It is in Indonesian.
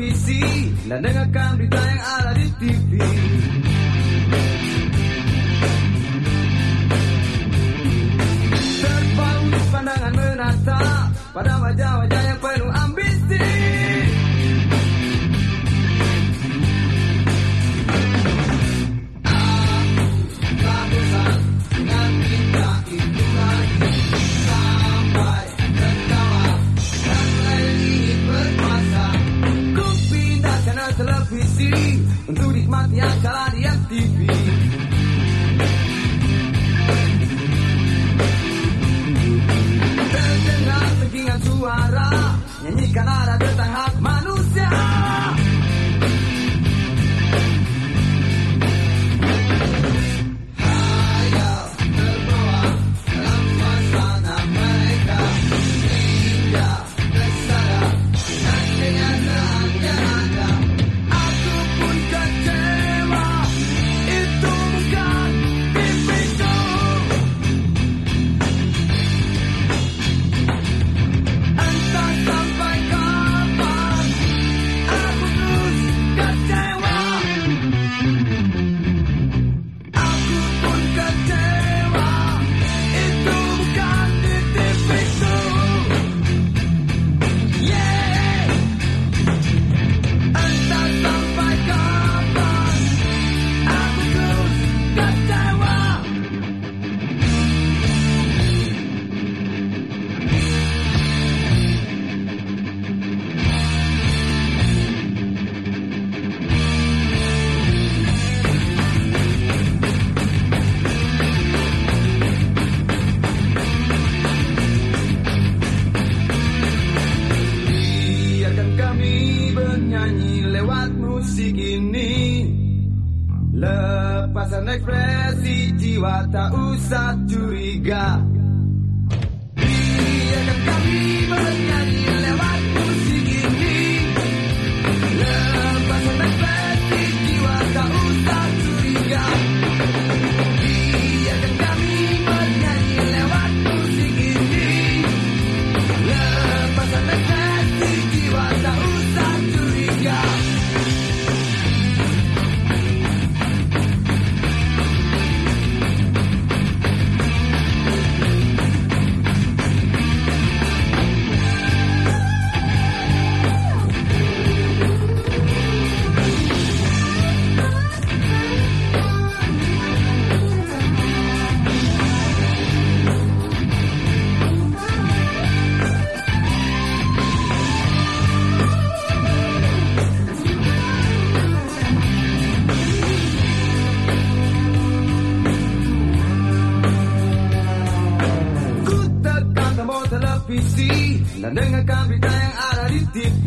televisi dan dengarkan berita yang ada di TV. Terpaut pandangan menatap pada wajah-wajah yang TV. lewat musik ini. Lepasan ekspresi jiwa tak usah curiga. Dan dengarkan berita yang ada di TV